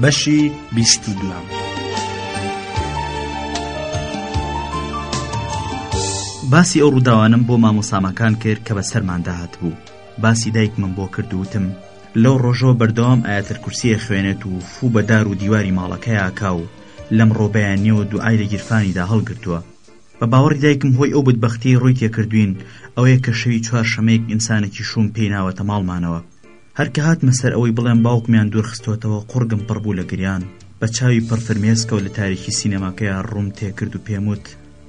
بەشی بیست و دوو باسی ئەو ڕووداوانم بۆ مامۆساماکان کرد کە بە سەرماندا هاتبوو باسی دایکمم بۆ کرد وتم لەو ڕۆژەوە بەردەوام ئاەتر کورسیە خوێنێت و فوو بە دار و دیواری ماڵەکەیاکا و لەم ڕۆبەیان نیەوە دوعای لە گیرفانیدا هەڵگرتووە بە باوەڕی دایکم هۆی ئەو بدبختی ڕووی تێکردوین ئەوەیە کە شەوی چوار شەمەیەک ئینسانێکی شوم پێی ناوەتە ماڵمانەوە هەر کە هاتمە سەر ئەوەی بڵێم باوکمیان دوورخستۆتەوە قوڕگم پڕ بوو لە گریان بە چاوی پڕ فرمێسکەوە لە تاریکی سینەماکەیا ڕووم تێکرد و پێم وت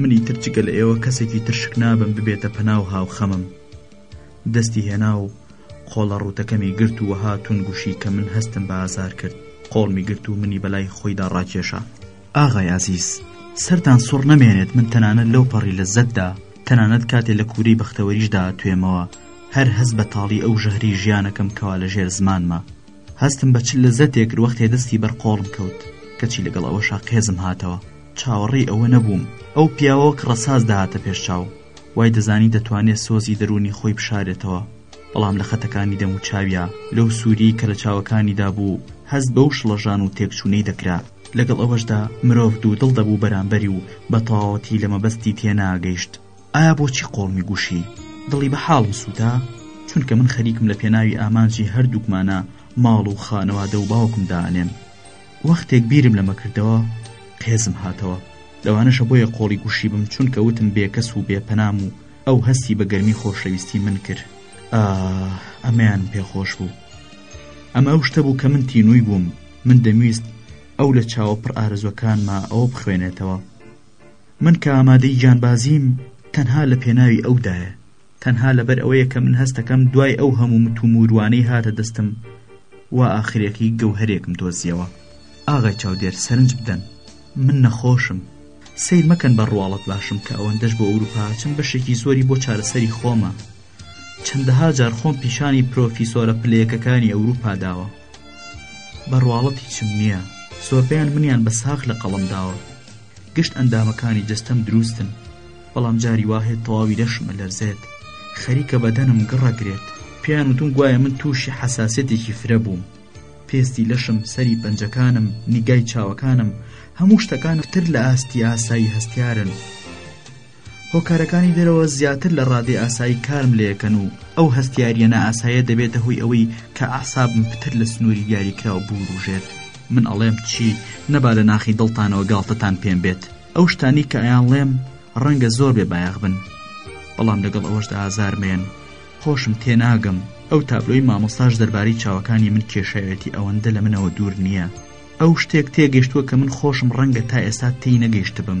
منی تر جگە لە ئێوە کەسێکی تر شک نابەم ببێتە پەنا و هاوخەمم دەستی هێنا و قۆڵە ڕووتەکەمی گرت و وەها تون گوشی کە من هەستم بە ئازار کرد قۆڵمی گرت و منی بەلای خۆیدا ڕاکێشا ئاغای ئازیز سەرتان سوڕ نەمێنێت من تەنانەت لەو پەڕی لە زەتدا تەنانەت کاتێ لە کوورەی بەختەوەریشدا توێمەوە هەر هەست بە تاڵی ئەو ژەهری ژیانەکەم کەوا لە ژێر زمانمە هەستم بە چ لە زەتێک وەختێ دەستی بەر قۆڵم کەوت کەچی لەگەڵ ئەوەشا قێزم هاتەوە چاوەڕێی ئەوە نەبووم ئەو پیاوەک ڕەساس دەهاتە پێش چاو وای دەزانی دەتوانێت سۆزی دەروونی خۆی بشارێتەوە بەڵام لە خەتەکانی دەم و چاویا لەو سووری کە لە چاوەکانیدا بوو هەست بەو شڵەژان و تێکچوونەی دەکرا لەگەڵ ئەوەشدا مرۆڤ دوو دڵ دەبوو بەرامبەری و بە تەواوەتی لە مەبەستی تێناگەیشت ئایا بۆچی قۆڵمی گوشی دڵی بە حاڵم سووتا چونکە من خەریکم لە پێناوی ئامانجی هەردووکمانە ماڵ و خانەوادە و باوکم دانێن وەختێک بیرم لەمە کردەوە قێزم هاتەوە لەوانەشە بۆیە قۆڵی گوشی بم چونکە وتم بێکەس و بێپەنام و ئەو هەستی بە گەرمی خۆشەویستی من کرد ئەمەیان پێخۆش بوو ئەمە ئەو شتە بوو کە من تینووی بووم من دەمویست ئەو لە چاوە پڕ ئارزوەکانما ئەوە بخوێنێتەوە من کە ئامادەی گیانبازیم تەنها لە پێناوی ئەودایە تەنها لەبەر ئەوەیە کە من هەستەکەم دوای ئەو هەموو مت و موروانەی هاتە دەستم وا ئاخرێکی گەوهەرێکم دۆزیەوە ئاغای چاودێر سەرنج بدەن من نەخۆشم سیر مەکەن بە ڕواڵەت باشم کە ئەوەندەش بۆ ئەوروپاچم بەشێکی زۆری بۆ چارەسەری خۆمە چەندەها جار خۆم پیشانی پرۆفیسۆرە پلەیەکەکانی ئەوروپا داوە بەڕواڵەتیچم نییە زۆربیان منیان بە ساخ لە قەڵم داوە گشت ئەندامەکانی جەستەم دروستن بەڵام جاری واهەیە تەواوی لەشم ئەلەرزێت خەریکە بەدەنم گڕ ئەگرێت پێیان وتوم گوایە من توشی حەساسیەتێکی فرە بووم پێستی لەشم سەری پەنجەکانم نیگای چاوەکانم هەموو شتەکان پتر لە ئاستی ئاسایی هەستیارن. هۆکارەکانی دەرەوە زیاتر لە ڕادەی ئاسایی کارم لێکەن و ئەو هەستیارییە نائاسایە دەبێتە هۆی ئەوەی کە ئەعسابم پتر لە سنووری دیاریکراو بورووژێت من ئەڵێم چی نەبا لە ناخی دڵتانەوە گاڵتەتان پێم بێت ئەو شتانەی کە ئەیانڵێم ڕەنگە زۆر بێ بایەخ بن بەڵام لەگەڵ ئەوەشدا ئازارمێن خۆشم تێناگەم ئەو تابلۆی مامۆستاش دەربارەی چاوەکانی من کێشاوێتی ئەوەندە لە منەوە دوور نییە ئەو شتێک تێگەشتووە کە من خۆشم ڕەنگە تا ئێستا تێی نەگەیشتبم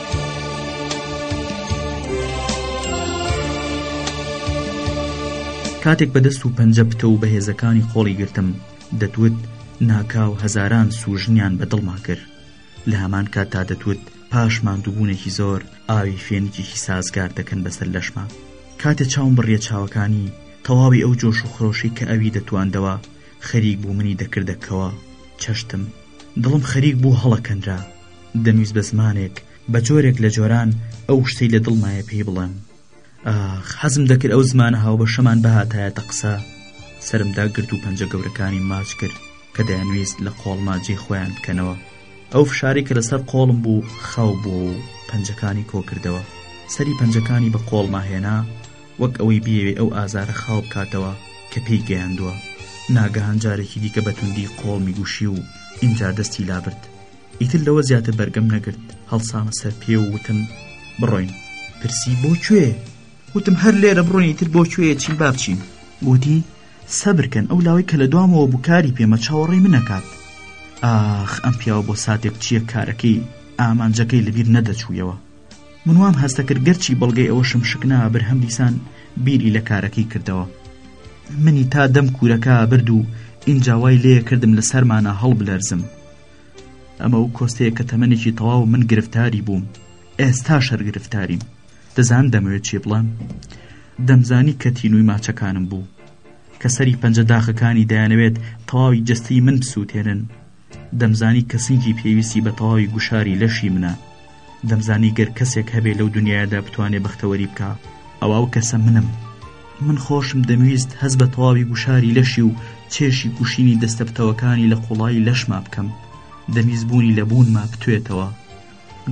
کاتێک بە دەست و پەنجە پتە و بەهێزەکانی خۆڵی گرتم دەتوت ناکاو هەزاران سوژنیان بە دڵما کرد لە هەمان کات تا دەتوت پاش ماندووبوونێکی زۆر ئاوی فێنکێکی سازگار دەکەن بەسەر لەشما کاتێ چاوم بڕیە چاوەکانی تەواوی ئەو جۆش و خرۆشی کە ئەوی دەتواندەوە خەریک بوو منی دەکردەکەوە چەشتم دڵم خەریک بوو هەڵەکەنرا دەمویست بە زمانێک بە جۆرێک لە جۆران ئەو شتەی لە دڵمایە پێی بڵێم ئاخ حەزم دەکرد ئەو زمانە هاوبەشەمان بهاتایەتە قسە سرمدا گرت و پەنجە گەورەکانی ماچ کرد کە دەیانویست لە قۆڵما جێ خۆیان بکەنەوە ئەو فشاری کە لەسەر قۆڵم بوو خاو بووە و پەنجەکانی کۆکردەوە سەری پەنجەکانی بە قۆڵما هێنا وەک ئەوەی بیەوێ ئەو ئازارە خاو بکاتەوە کە پێی گەیاندووە ناگەهان جارێکی دیکە بەتوندی قۆڵمی گوشی و ئینجا دەستی لابرد ئیتر لەوە زیاتر بەرگەم نەگرت هەڵسامە سەر پێ و وتم بڕۆین پرسی بۆ کوێ وتم هەر لێرە بڕۆین ئیتر بۆ کوێ چین با بچین وتی سەبرکەن ئەو لاوەی کە لە دوامەوە بووکاری پێمە چاوەڕێی منەکات ئاخ ئەم پیاوە بۆ ساتێک چییە کارەکەی ئامانجەکەی لەبیر نەدەچوویەوە من وام هەستە کرد گەرچی بەڵگەی ئەوە شمشک نابر هەم دیسان بیری لە کارەکەی کردەوە منی تا دەم کورەکە برد و ئینجاوای لێ کردم لە سەرمانە هەڵبلەرزم ئەمە و کۆستەیە کە تەمەنێکی تەواو من گرفتاری بووم ئێستا شەر گرفتاریم دەزان دەمەوێت چێ بڵێم دەمزانی کە تینووی ماچەکانم بوو کە سەری پەنجە داخەکانی دەیانەوێت تەواوی جستی من بسووتێنن دەمزانی کە سنگی پێویستی بە تەواوی گوشاری لەشی منە دەمزانی گەر کەسێک هەبێ لەو دنیادا بتوانێ بەختەوەری بکا ئەوا ئەو کەسە منم من خۆشم دەمویست هەز بە تەواوی گوشاری لەشی و چێشی گوشینی دەستە پتەوەکانی لە قوڵایی لەشما بکەم دەمیز بوونی لە بوونما بتوێتەوە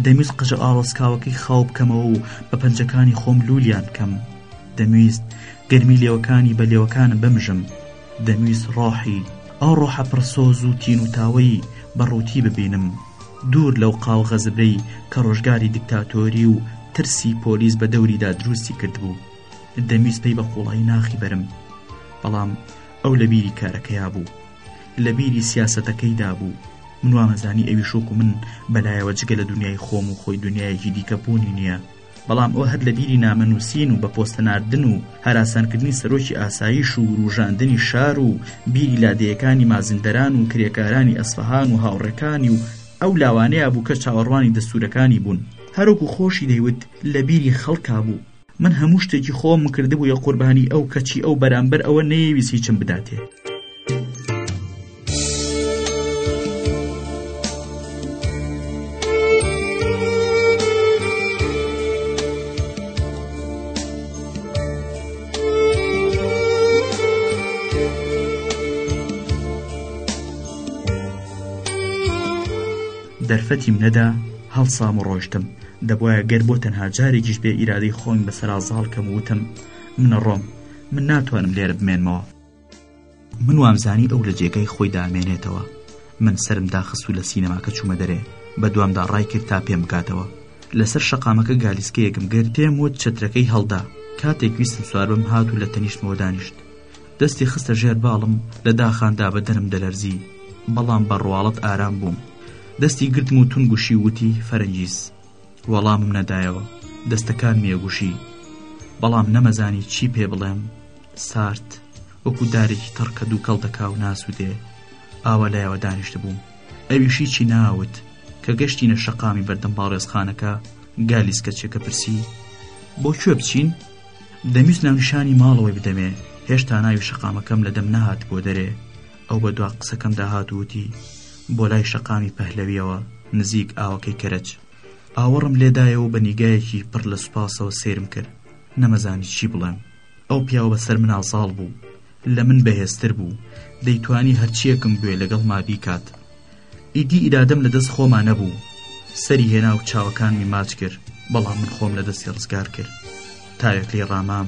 دەمیز قژە ئاڵۆسکاوەکەی خاو بکەمەوە و بە پەنجەکانی خۆم لولیان بکەم دەمویست گەرمی لێوەکانی بە لێوەکانم بمژم دەمویست ڕۆحی ئەو ڕۆحە پڕ سۆز و تین و تاوەی بە ڕووتی ببینم دوور لەو قاوغە زبرەی کە ڕۆژگاری دیکتاتۆری و ترسی پۆلیس بە دەوریدا دروستی کردبوو دەمویست پێی بە قوڵایی ناخی بەرم بەڵام ئەو لە بیری کارەکەیا بوو لە بیری سیاسەتەکەیدا بوو من وامەزانی ئەویش وەکو من بەلایەوە جگە لە دونیای خۆم و خۆی دونیایەکی دیکە بوونی نییە بەڵام ئەو هەر لە بیری نامە نووسین و بە پۆستە ناردن و هەراسانکردنی سەرۆکی ئاسایش و ورووژاندنی شار و بیری لادێیەکانی مازندەران و کرێکارانی ئەسفەهان و هاوڕێکانی و ئەو لاوانەیا بوو کە چاوەڕوانی دەستوورەکانی بوون هەروەکو خۆشی دەیوت لە بیری خەڵکا بوو. من هەموو شتێکی خۆمم کردبوویە قوربانی ئەو کەچی ئەو بەرامبەر ئەوە نەیەویست هیچم بداتێ. دەرفەتیم نەدا هەڵسام و ڕۆشتم دەبواە گەر بۆ تەنها جارێکیش بێ ئیرادەی خۆم بەسەرا زاڵکەم وتم منە ڕۆم من ناتوانم لێرە بمێنمەوە من وامزانی ئەو لە جێگای خۆی دامێنێتەوە من سرم داخست و لە سینەماکە چوومە دەرێ بە دوامدا ڕای کرد تا پێم بگاتەوە لەسەر شەقامەکە گالیسکەیەکم گرت پێم وت چەترەکەی هەڵدا کاتێک ویستم سوار بم هات و لە تەنیشتمەوە دانیشت دەستی خستە ژێر باڵم لە داخاندا بە دەرم دەلەرزی بەڵام بە ڕواڵەت ئارام بووم دەستی گرتم و تون گوشی وتی فەرەنجیز وەڵامم نەدایەوە دەستەکانمی ئەگوشی بەڵام نەمەزانی چی پێ بڵێم سارد وەکو دارێکی تەڕ کە دووکەڵ دەکا و ناسوودێ ئاوا لایەوە دانیشت بووم ئەویشی چی ناوت کە گەشتینە شەقامی بەردەم باڵێزخانەکە گالیسکە چێکە پرسی بۆ کوێ بچین دەمیست ناونیشانی ماڵەوەی بدەمێ هێشتا ناوی شەقامەکەم لە دەم نەهات بۆ دەرێ ئەو بە دوا قسەکەمدا هات و وتی، بۆ لای شەقامی پەهلەوییەوە نزیک ئاوەکەی کەرەج. ئاوڕم لێ دایەوە و بە نیگایەکی پڕ لە سوپاسەوە سەیرم کرد. نەمەزانی چی بڵێم. ئەو پیاوە بە سەر منا زاڵ بوو. لە من بەهێزتر بوو. دەیتوانی هەرچییەکم بوێ لەگەڵما بیکات. ئیدی ئیرادەم لە دەست خۆما نەبوو. سەری هێنا و چاوەکانمی ماچ کرد، بەڵام من خۆم لە دەستی ڕزگار کرد. تاوێک لێی ڕامام.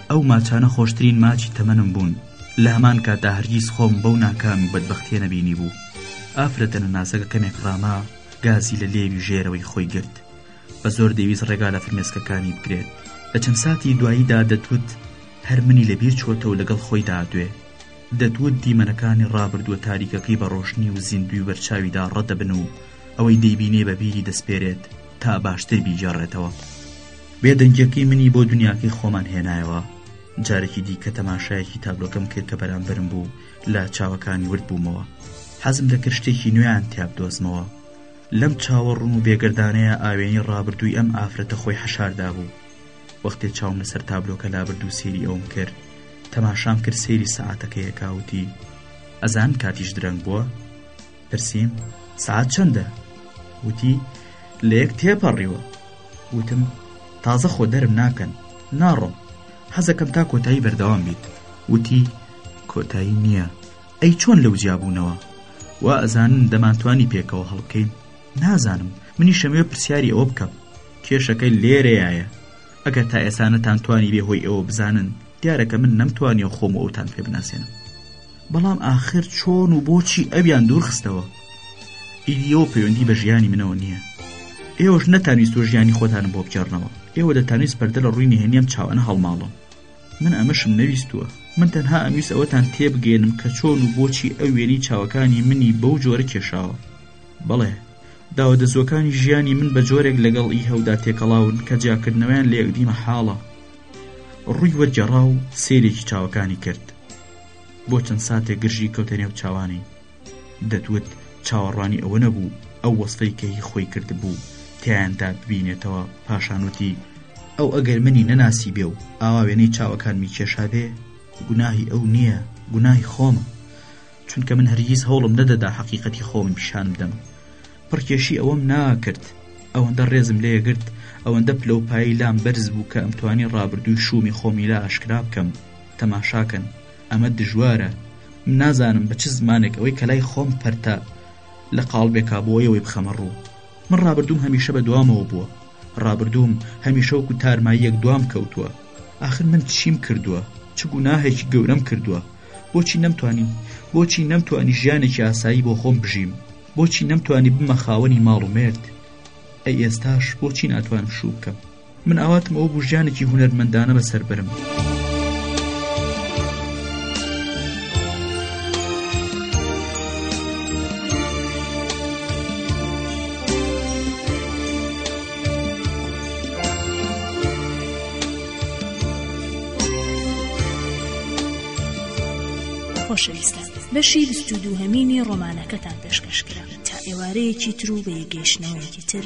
ئەو ماچانە خۆشترین ماچی تەمەنم بوون لە هەمان کاتدا هەرگیز خۆم بەو ناکام و بەدبەختیە نەبینی بوو ئافرەتە نەناسەکە کەمێک ڕاما گازی لە لێوی ژێرەوەی خۆی گرت بە زۆر دەویست ڕێگا لە فرمێسکەکانی بگرێت لە چەند ساتی دواییدا دەتوت هەر منی لە بیر چۆتە و لەگەڵ خۆی دادوێ دەتوت دیمەنەکانی ڕابردووە تاریکەکەی بە ڕۆشنی و زیندوی بەرچاویدا ڕەدەبن و ئەوەی دەیبینێ بە بیری دەسپێرێت تا باشتر بیگێڕێتەوە بێدەنگیەکەی منی بۆ دنیاکەی خۆمان هێنایەوە جارێکی دیکە تەماشایەکی تابلۆکەم کرد کە بەرامبرم بوو لە چاوەکانی ورد بوومەوە حەزم دەکرد شتێکی نوێیان تیاب دۆزمەوە لەم چاوە ڕوون و بێگردانەیە ئاوێنی ڕابردووی ئەم ئافرەتە خۆی حەشاردا بوو وەختێ چاوم لەسەر تابلۆکە لابرد و سێری ئەوم کرد تەماشام کرد سەیری سەعاتەکەیەکاوتی ئەزان کاتیش درەنگ بووە پرسیم، سەعات چەندە؟ وتی، لە یەک تێپەڕیوە. وتم، تازە خۆ دەرم ناکەن، ناڕۆم، حەزەکەم تا کۆتایی بەردەوام بیت. وتی، کۆتایی نییە، ئەی چۆن لەو جیا بوونەوە؟ وا ئەزانن دەمانتوانی پێکەوە هەڵبکەین؟ نازانم، منیشەمەوێ پرسیاری ئەوە بکەم. کێشەکە لێرەیایە، ئەگەر تا ئێستا نەتانتوانیبێ هۆی ئێوە بزانن، دیارە کە من نەمتوانیوە خۆم و ئەوتان پێ بناسێنم. بەڵام ئاخر چۆن و بۆچی ئەویان دوورخستەوە ئیدیەوە پەیوەندی بە ژیانی منەوە نییە ئێوەش نەتانویست و ژیانی خۆتانم بۆ بگەڕنەوە ئێوە دەتانویست پەردە لە ڕووی نهێنیم چاوانە هەڵماڵم من ئەمەشم نەویستووە من تەنها ئەمویست ئەوەتان تێبگەێنم کە چۆن و بۆچی ئەو وێنی چاوەکانی منی بەو جۆرە کێشاوە بەڵێ داوە دەزوەکانی ژیانی من بە جۆرێک لەگەڵ ئی هەودا تێکەڵاون کە جیاکردنەوەیان لە یەکدیمە حاڵە ڕووی وەرگێڕا و سێرێکی چاوەکانی کرد بۆ چەند ساتێک گرژی کەوتە نێو چاوانی دەتوت چاوەڕوانی ئەوە نەبوو ئەو وەسفەی کە هی خۆی کردبوو تیایاندا ببینێتەوە پاشانوتی ئەو ئەگەر منی نەناسی بێ و ئاوا وێنەی چاوەکانمی کێشا بێ گوناهی ئەو نییە گوناهی خۆمە چونکە من هەرگیز هەوڵم نەدەدا حەقیقەتی خۆم پیشان بدەم پڕکێشی ئەوەم ناکرد ئەوەندە ڕێزم لێگرت ئەوەندە پلە و پایی لام بەرز بوو کە ئەمتوانی ڕابردووی شومی خۆمی لە ئاشکرا بکەم تەماشاکەن ئەمە دژوارە من نازانم بە چ زمانێک ئەوەی کە لای خۆم پەرتە لە قاڵبێکا بۆ ئەوەی بخەمە ڕوو من ڕابردووم هەمیشە بە دوامەوە بووە ڕابردووم هەمیشەوەکو تارماییەک دوام کەوتووە آخر من چیم کردووە چ گوناهێکی گەورەم کردووە بۆچی نەمتوانی بۆچی نەمتوانی ژیانێکی ئاسایی بۆ خۆم بژیم بۆچی نەمتوانی بمە خاوەنی ماڵ و مێرد ئەی ئێستاش بۆچی ناتوانم شوو بکەم من ئاواتم ئەوە بوو ژیانێکی هونەرمەندانە بەسەر برم. خۆشەویستان بەشی بیست و دووهەمینی ڕۆمانەکەتان پێشکەشکرا تا ئێوارەیەکی تر و بە یەگەیشتنەوەیەکی تر